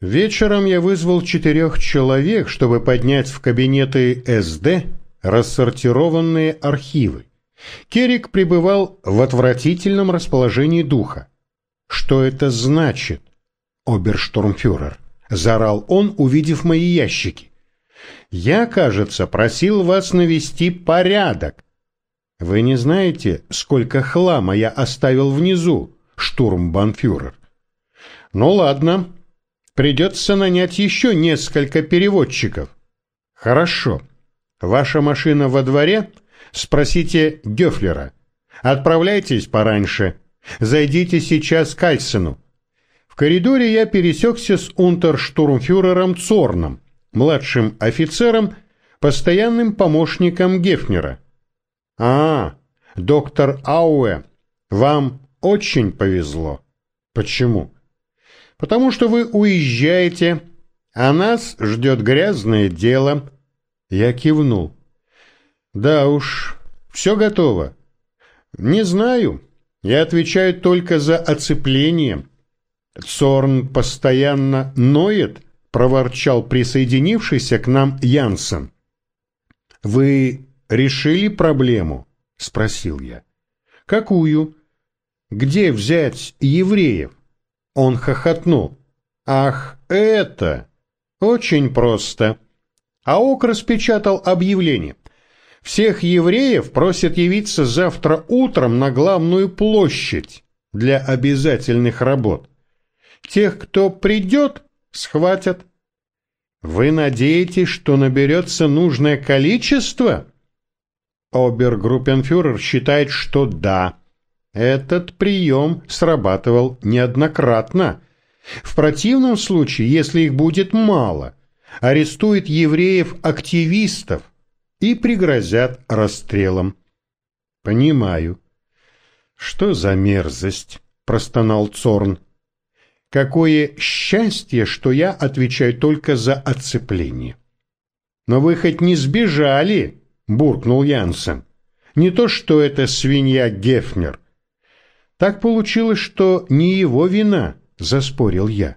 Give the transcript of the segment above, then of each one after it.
Вечером я вызвал четырех человек, чтобы поднять в кабинеты СД рассортированные архивы. Керик пребывал в отвратительном расположении духа. «Что это значит?» «Оберштурмфюрер», — заорал он, увидев мои ящики. «Я, кажется, просил вас навести порядок. Вы не знаете, сколько хлама я оставил внизу, штурмбанфюрер?» «Ну ладно, придется нанять еще несколько переводчиков». «Хорошо. Ваша машина во дворе?» Спросите Гёфлера. Отправляйтесь пораньше. Зайдите сейчас к Альсену. В коридоре я пересекся с унтерштурмфюрером Цорном, младшим офицером, постоянным помощником Гефнера. «А, доктор Ауэ, вам очень повезло». «Почему?» «Потому что вы уезжаете, а нас ждет грязное дело». Я кивнул. Да уж, все готово. Не знаю. Я отвечаю только за оцепление. Цорн постоянно ноет, проворчал присоединившийся к нам Янсен. Вы решили проблему? Спросил я. Какую? Где взять евреев? Он хохотнул. Ах, это! Очень просто. АОК распечатал объявление. Всех евреев просят явиться завтра утром на главную площадь для обязательных работ. Тех, кто придет, схватят. Вы надеетесь, что наберется нужное количество? Обергруппенфюрер считает, что да. Этот прием срабатывал неоднократно. В противном случае, если их будет мало, арестует евреев-активистов, и пригрозят расстрелом. Понимаю. Что за мерзость, простонал Цорн. Какое счастье, что я отвечаю только за оцепление. Но вы хоть не сбежали, буркнул Янсен. Не то, что это свинья Гефнер. Так получилось, что не его вина, заспорил я.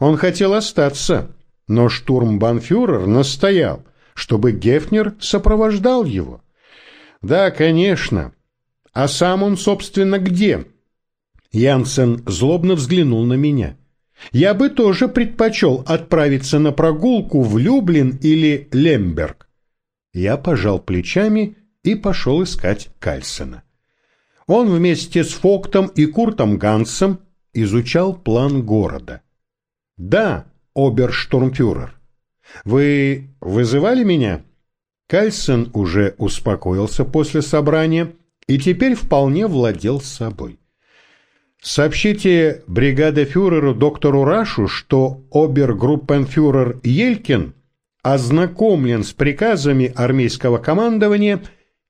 Он хотел остаться, но штурмбанфюрер настоял чтобы Гефнер сопровождал его. Да, конечно. А сам он, собственно, где? Янсен злобно взглянул на меня. Я бы тоже предпочел отправиться на прогулку в Люблин или Лемберг. Я пожал плечами и пошел искать Кальсона. Он вместе с Фоктом и Куртом Гансом изучал план города. Да, оберштурмфюрер, вы вызывали меня? Кальсон уже успокоился после собрания и теперь вполне владел собой. Сообщите бригадефюреру доктору Рашу, что обергруппенфюрер Елькин ознакомлен с приказами армейского командования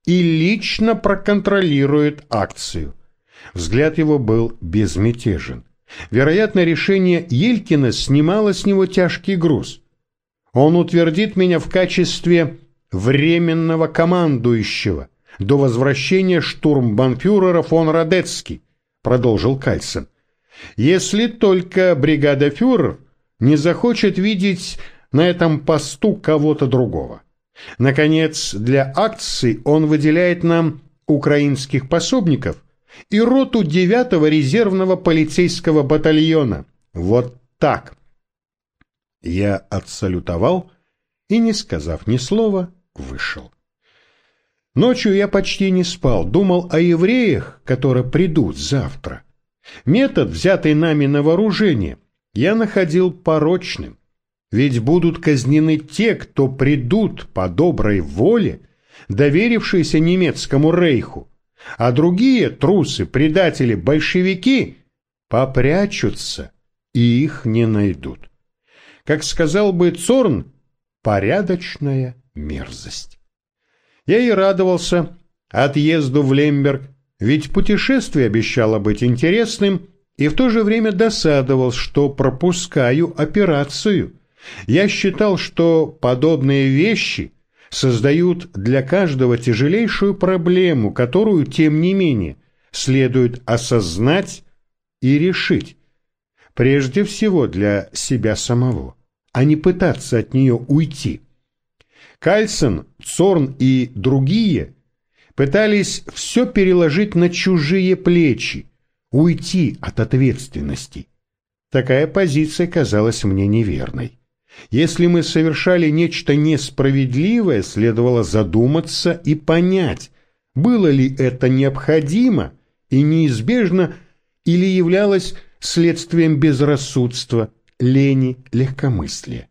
и лично проконтролирует акцию. Взгляд его был безмятежен. Вероятно, решение Елькина снимало с него тяжкий груз – он утвердит меня в качестве временного командующего до возвращения штурмбанфюрера фон Радецкий, продолжил Кальсон. Если только бригада фюрер не захочет видеть на этом посту кого-то другого. Наконец, для акций он выделяет нам украинских пособников и роту 9-го резервного полицейского батальона. Вот так. Я отсалютовал и, не сказав ни слова, вышел. Ночью я почти не спал, думал о евреях, которые придут завтра. Метод, взятый нами на вооружение, я находил порочным. Ведь будут казнены те, кто придут по доброй воле, доверившиеся немецкому рейху, а другие трусы, предатели, большевики попрячутся и их не найдут как сказал бы Цорн, порядочная мерзость. Я и радовался отъезду в Лемберг, ведь путешествие обещало быть интересным, и в то же время досадовал, что пропускаю операцию. Я считал, что подобные вещи создают для каждого тяжелейшую проблему, которую, тем не менее, следует осознать и решить. Прежде всего для себя самого, а не пытаться от нее уйти. Кальсон, Цорн и другие пытались все переложить на чужие плечи, уйти от ответственности. Такая позиция казалась мне неверной. Если мы совершали нечто несправедливое, следовало задуматься и понять, было ли это необходимо и неизбежно или являлось следствием безрассудства, лени, легкомыслия.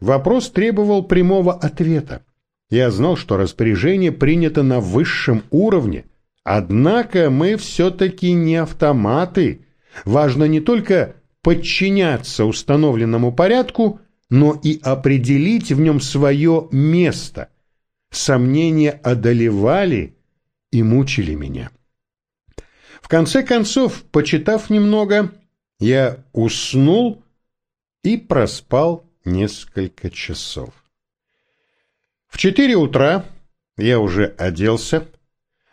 Вопрос требовал прямого ответа. Я знал, что распоряжение принято на высшем уровне, однако мы все-таки не автоматы. Важно не только подчиняться установленному порядку, но и определить в нем свое место. Сомнения одолевали и мучили меня. В конце концов, почитав немного, я уснул и проспал несколько часов. В четыре утра я уже оделся.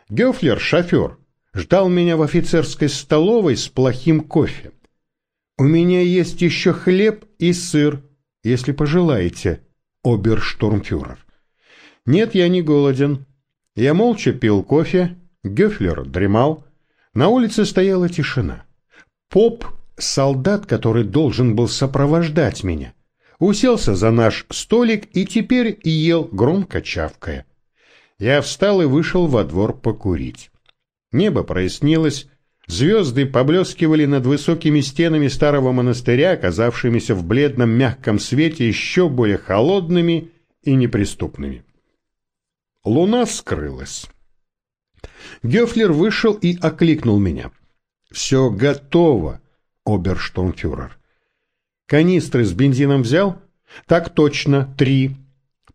Гёфлер, шофер, ждал меня в офицерской столовой с плохим кофе. «У меня есть еще хлеб и сыр, если пожелаете, оберштурмфюрер». «Нет, я не голоден». Я молча пил кофе, Гёфлер дремал. На улице стояла тишина. Поп, солдат, который должен был сопровождать меня, уселся за наш столик и теперь ел, громко чавкая. Я встал и вышел во двор покурить. Небо прояснилось, звезды поблескивали над высокими стенами старого монастыря, оказавшимися в бледном мягком свете еще более холодными и неприступными. Луна скрылась. Гёфлер вышел и окликнул меня. «Все готово, оберштурмфюрер». «Канистры с бензином взял?» «Так точно, три».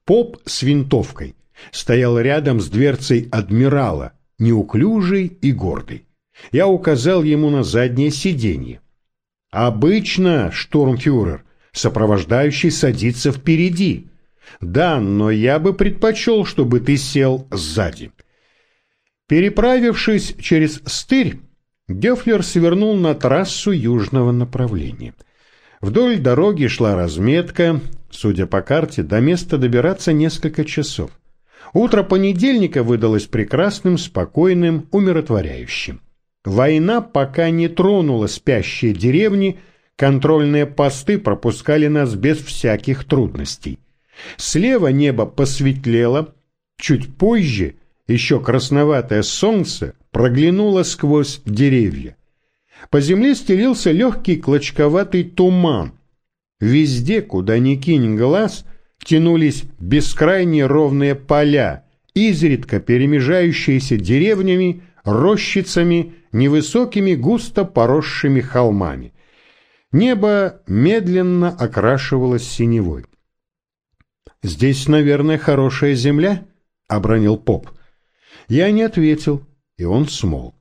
Поп с винтовкой стоял рядом с дверцей адмирала, неуклюжий и гордый. Я указал ему на заднее сиденье. «Обычно, штурмфюрер, сопровождающий садится впереди. Да, но я бы предпочел, чтобы ты сел сзади». Переправившись через стырь, Гёфлер свернул на трассу южного направления. Вдоль дороги шла разметка, судя по карте, до места добираться несколько часов. Утро понедельника выдалось прекрасным, спокойным, умиротворяющим. Война пока не тронула спящие деревни, контрольные посты пропускали нас без всяких трудностей. Слева небо посветлело, чуть позже еще красноватое солнце проглянуло сквозь деревья. По земле стелился легкий клочковатый туман. Везде, куда ни кинь глаз, тянулись бескрайние ровные поля, изредка перемежающиеся деревнями, рощицами, невысокими густо поросшими холмами. Небо медленно окрашивалось синевой. «Здесь, наверное, хорошая земля?» — обронил поп. Я не ответил, и он смол.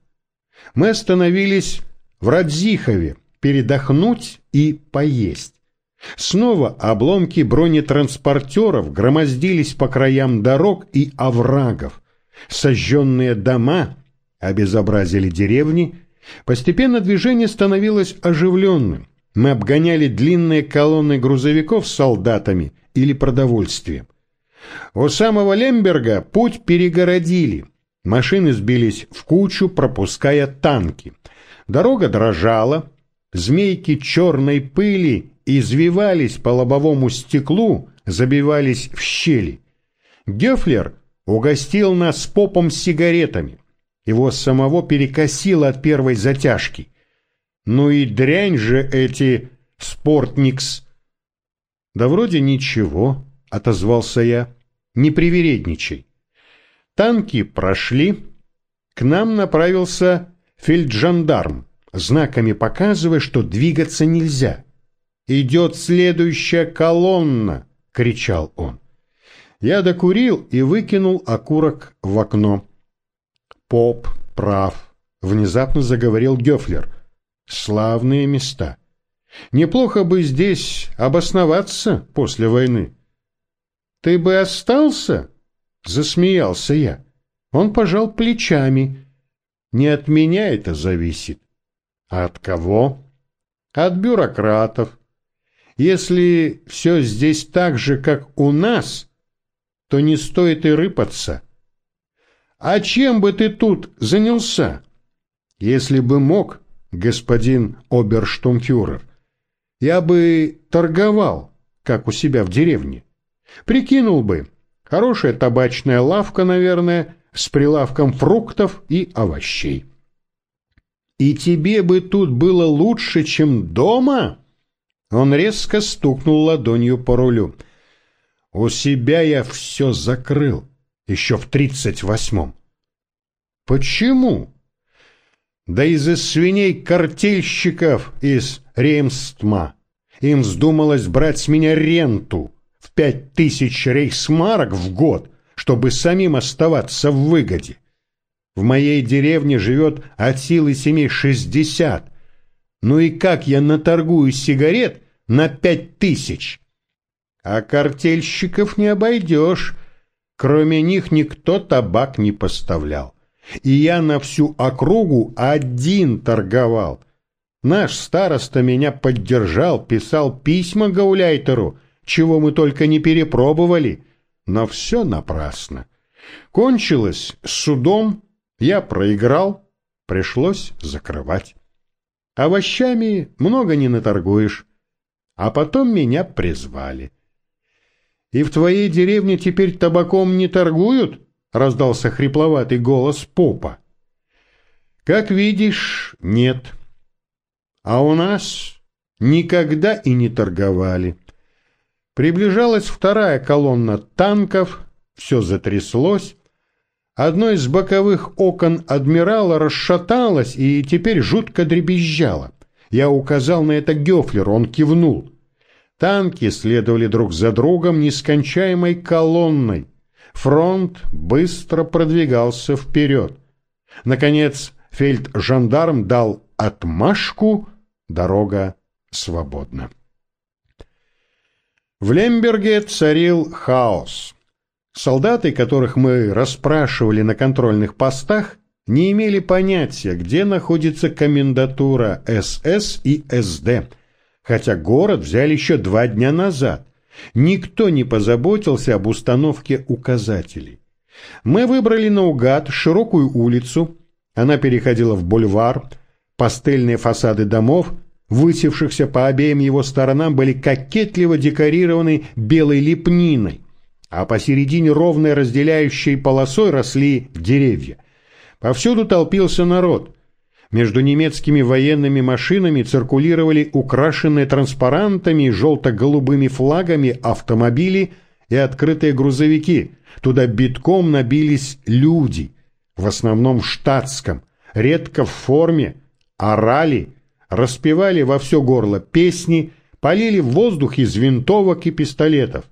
Мы остановились в Радзихове передохнуть и поесть. Снова обломки бронетранспортеров громоздились по краям дорог и оврагов. Сожженные дома обезобразили деревни. Постепенно движение становилось оживленным. Мы обгоняли длинные колонны грузовиков с солдатами или продовольствием. У самого Лемберга путь перегородили. Машины сбились в кучу, пропуская танки. Дорога дрожала, змейки черной пыли извивались по лобовому стеклу, забивались в щели. Гёфлер угостил нас попом с сигаретами. Его самого перекосило от первой затяжки. Ну и дрянь же эти спортникс. Да вроде ничего, отозвался я. Не привередничай. Танки прошли. К нам направился фельджандарм, знаками показывая, что двигаться нельзя. «Идет следующая колонна!» — кричал он. Я докурил и выкинул окурок в окно. «Поп прав», — внезапно заговорил Гёфлер. «Славные места. Неплохо бы здесь обосноваться после войны». «Ты бы остался?» Засмеялся я. Он пожал плечами. Не от меня это зависит. А от кого? От бюрократов. Если все здесь так же, как у нас, то не стоит и рыпаться. А чем бы ты тут занялся? Если бы мог, господин оберштумфюрер, я бы торговал, как у себя в деревне. Прикинул бы, хорошая табачная лавка, наверное, с прилавком фруктов и овощей. И тебе бы тут было лучше, чем дома? Он резко стукнул ладонью по рулю. У себя я все закрыл, еще в тридцать восьмом. Почему? Да из-за свиней-картельщиков из Реймстма. Им вздумалось брать с меня ренту в пять тысяч рейхсмарок в год, чтобы самим оставаться в выгоде. В моей деревне живет от силы семей шестьдесят. Ну и как я наторгую сигарет на пять тысяч? А картельщиков не обойдешь. Кроме них никто табак не поставлял. И я на всю округу один торговал. Наш староста меня поддержал, писал письма Гауляйтеру, чего мы только не перепробовали, но все напрасно. Кончилось судом, я проиграл, пришлось закрывать. Овощами много не наторгуешь. А потом меня призвали. «И в твоей деревне теперь табаком не торгуют?» — раздался хрипловатый голос попа. «Как видишь, нет. А у нас никогда и не торговали». Приближалась вторая колонна танков, все затряслось. Одно из боковых окон адмирала расшаталось и теперь жутко дребезжало. Я указал на это Гёфлеру, он кивнул. Танки следовали друг за другом нескончаемой колонной. Фронт быстро продвигался вперед. Наконец фельд-жандарм дал отмашку, дорога свободна. В Лемберге царил хаос. Солдаты, которых мы расспрашивали на контрольных постах, не имели понятия, где находится комендатура СС и СД, хотя город взяли еще два дня назад. Никто не позаботился об установке указателей. Мы выбрали наугад широкую улицу, она переходила в бульвар, пастельные фасады домов, высевшихся по обеим его сторонам, были кокетливо декорированы белой лепниной, а посередине ровной разделяющей полосой росли деревья. Повсюду толпился народ – между немецкими военными машинами циркулировали украшенные транспарантами и желто-голубыми флагами автомобили и открытые грузовики. Туда битком набились люди, в основном в штатском, редко в форме, орали, распевали во все горло песни, полили в воздух из винтовок и пистолетов.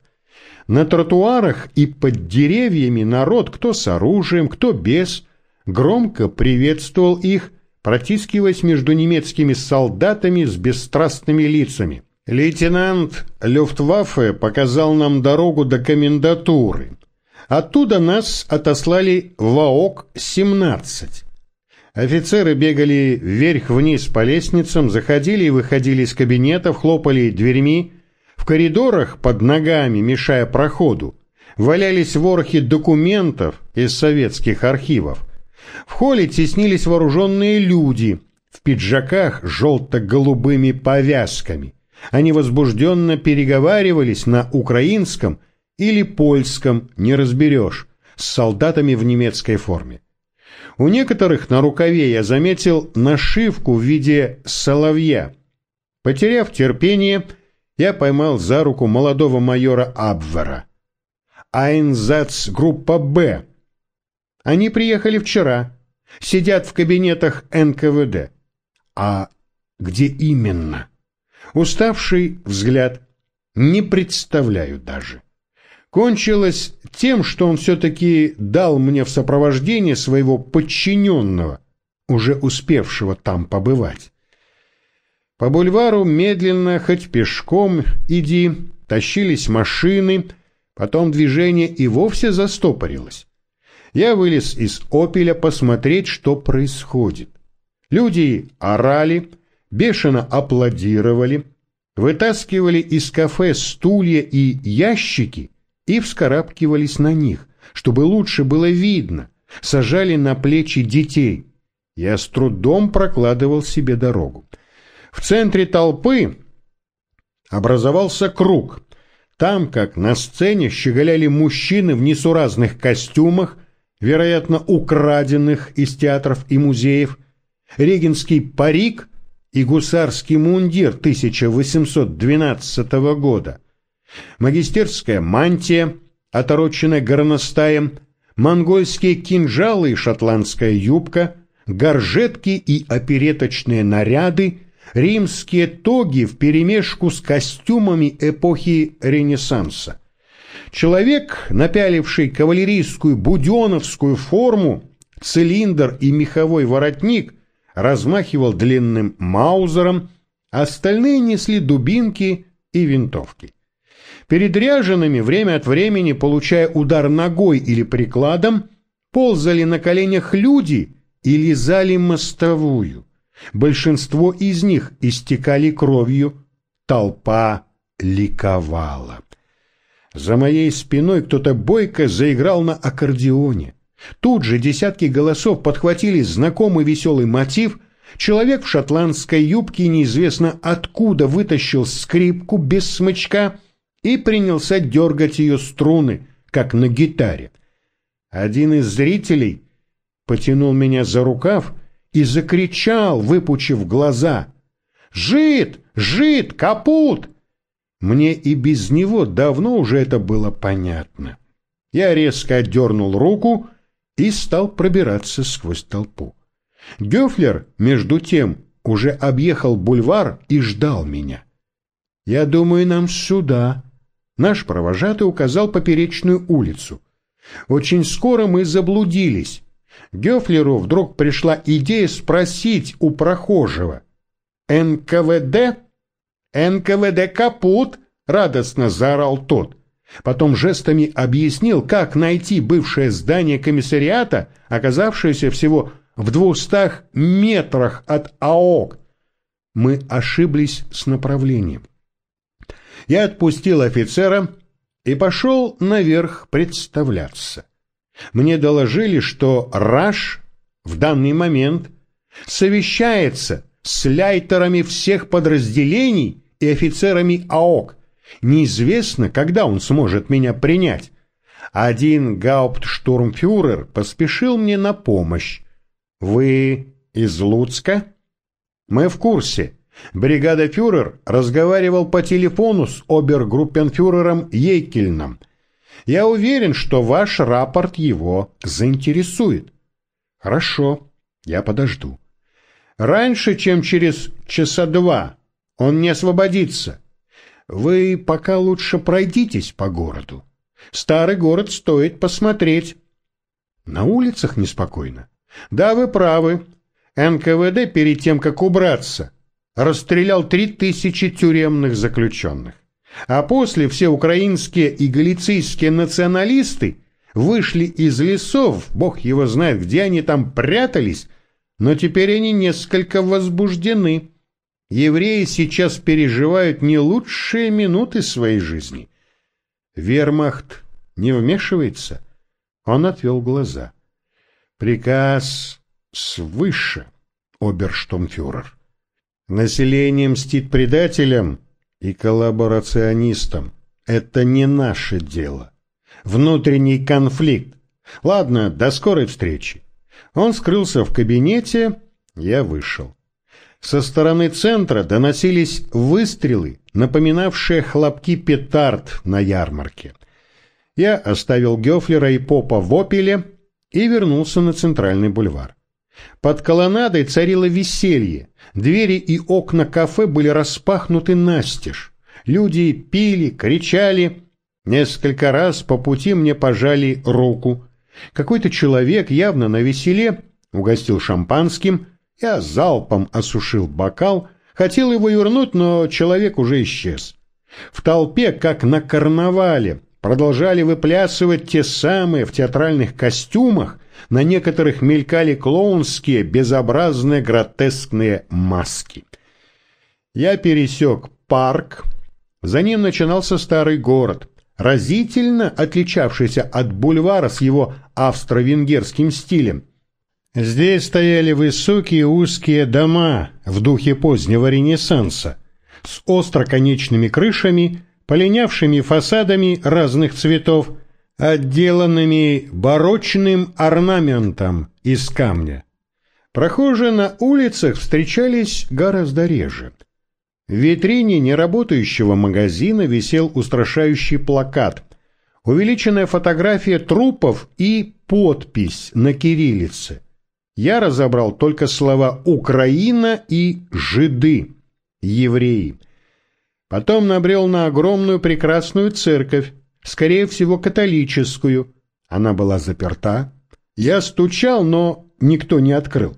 На тротуарах и под деревьями народ, кто с оружием, кто без, громко приветствовал их, протискиваясь между немецкими солдатами с бесстрастными лицами. Лейтенант Люфтваффе показал нам дорогу до комендатуры. Оттуда нас отослали в АОК-17. Офицеры бегали вверх-вниз по лестницам, заходили и выходили из кабинетов, хлопали дверьми. В коридорах под ногами, мешая проходу, валялись ворохи документов из советских архивов. В холле теснились вооруженные люди в пиджаках с желто-голубыми повязками. Они возбужденно переговаривались на украинском или польском, не разберешь, с солдатами в немецкой форме. У некоторых на рукаве я заметил нашивку в виде соловья. Потеряв терпение, я поймал за руку молодого майора Абвера. Айнзац группа «Б», они приехали вчера, сидят в кабинетах НКВД. А где именно? Уставший взгляд. Не представляю даже. Кончилось тем, что он все-таки дал мне в сопровождение своего подчиненного, уже успевшего там побывать. По бульвару медленно, хоть пешком иди, тащились машины, потом движение и вовсе застопорилось. Я вылез из «Опеля» посмотреть, что происходит. Люди орали, бешено аплодировали, вытаскивали из кафе стулья и ящики и вскарабкивались на них, чтобы лучше было видно, сажали на плечи детей. Я с трудом прокладывал себе дорогу. В центре толпы образовался круг. Там, как на сцене, щеголяли мужчины в несуразных костюмах, вероятно, украденных из театров и музеев, регенский парик и гусарский мундир 1812 года, магистерская мантия, отороченная горностаем, монгольские кинжалы и шотландская юбка, горжетки и опереточные наряды, римские тоги вперемешку с костюмами эпохи Ренессанса. Человек, напяливший кавалерийскую буденовскую форму, цилиндр и меховой воротник, размахивал длинным маузером, остальные несли дубинки и винтовки. Перед ряжеными время от времени, получая удар ногой или прикладом, ползали на коленях люди и лизали мостовую. Большинство из них истекали кровью, толпа ликовала. За моей спиной кто-то бойко заиграл на аккордеоне. Тут же десятки голосов подхватили знакомый веселый мотив. Человек в шотландской юбке неизвестно откуда вытащил скрипку без смычка и принялся дергать ее струны, как на гитаре. Один из зрителей потянул меня за рукав и закричал, выпучив глаза. «Жид! Жид! Капут!» Мне и без него давно уже это было понятно. Я резко отдернул руку и стал пробираться сквозь толпу. Гёфлер, между тем, уже объехал бульвар и ждал меня. «Я думаю, нам сюда». Наш провожатый указал поперечную улицу. Очень скоро мы заблудились. Гёфлеру вдруг пришла идея спросить у прохожего. «НКВД?» «НКВД капут!» — радостно заорал тот. Потом жестами объяснил, как найти бывшее здание комиссариата, оказавшееся всего в двухстах метрах от АОК. Мы ошиблись с направлением. Я отпустил офицера и пошел наверх представляться. Мне доложили, что Раш в данный момент совещается с ляйтерами всех подразделений и офицерами АОК. Неизвестно, когда он сможет меня принять. Один гауптштурмфюрер поспешил мне на помощь. Вы из Луцка? Мы в курсе. Бригада фюрер разговаривал по телефону с обергруппенфюрером Ейкельном. Я уверен, что ваш рапорт его заинтересует. Хорошо, я подожду. Раньше, чем через часа два, он не освободится. Вы пока лучше пройдитесь по городу. Старый город стоит посмотреть. На улицах неспокойно. Да, вы правы. НКВД перед тем, как убраться, расстрелял три тысячи тюремных заключенных. А после все украинские и галицийские националисты вышли из лесов, бог его знает, где они там прятались, но теперь они несколько возбуждены. Евреи сейчас переживают не лучшие минуты своей жизни. Вермахт не вмешивается? Он отвел глаза. Приказ свыше, оберштомфюрер. Население мстит предателям и коллаборационистам. Это не наше дело. Внутренний конфликт. Ладно, до скорой встречи. Он скрылся в кабинете, я вышел. Со стороны центра доносились выстрелы, напоминавшие хлопки петард на ярмарке. Я оставил Гёфлера и Попа в опеле и вернулся на центральный бульвар. Под колоннадой царило веселье, двери и окна кафе были распахнуты настежь. Люди пили, кричали. Несколько раз по пути мне пожали руку. Какой-то человек явно на веселе угостил шампанским, я залпом осушил бокал, хотел его вернуть, но человек уже исчез. В толпе, как на карнавале, продолжали выплясывать те самые в театральных костюмах, на некоторых мелькали клоунские, безобразные, гротескные маски. Я пересек парк, за ним начинался старый город, разительно отличавшийся от бульвара с его австро-венгерским стилем. Здесь стояли высокие узкие дома в духе позднего Ренессанса, с остроконечными крышами, полинявшими фасадами разных цветов, отделанными барочным орнаментом из камня. Прохожие на улицах встречались гораздо реже. В витрине неработающего магазина висел устрашающий плакат, увеличенная фотография трупов и подпись на кириллице. Я разобрал только слова «Украина» и «жиды», «евреи». Потом набрел на огромную прекрасную церковь, скорее всего, католическую. Она была заперта. Я стучал, но никто не открыл.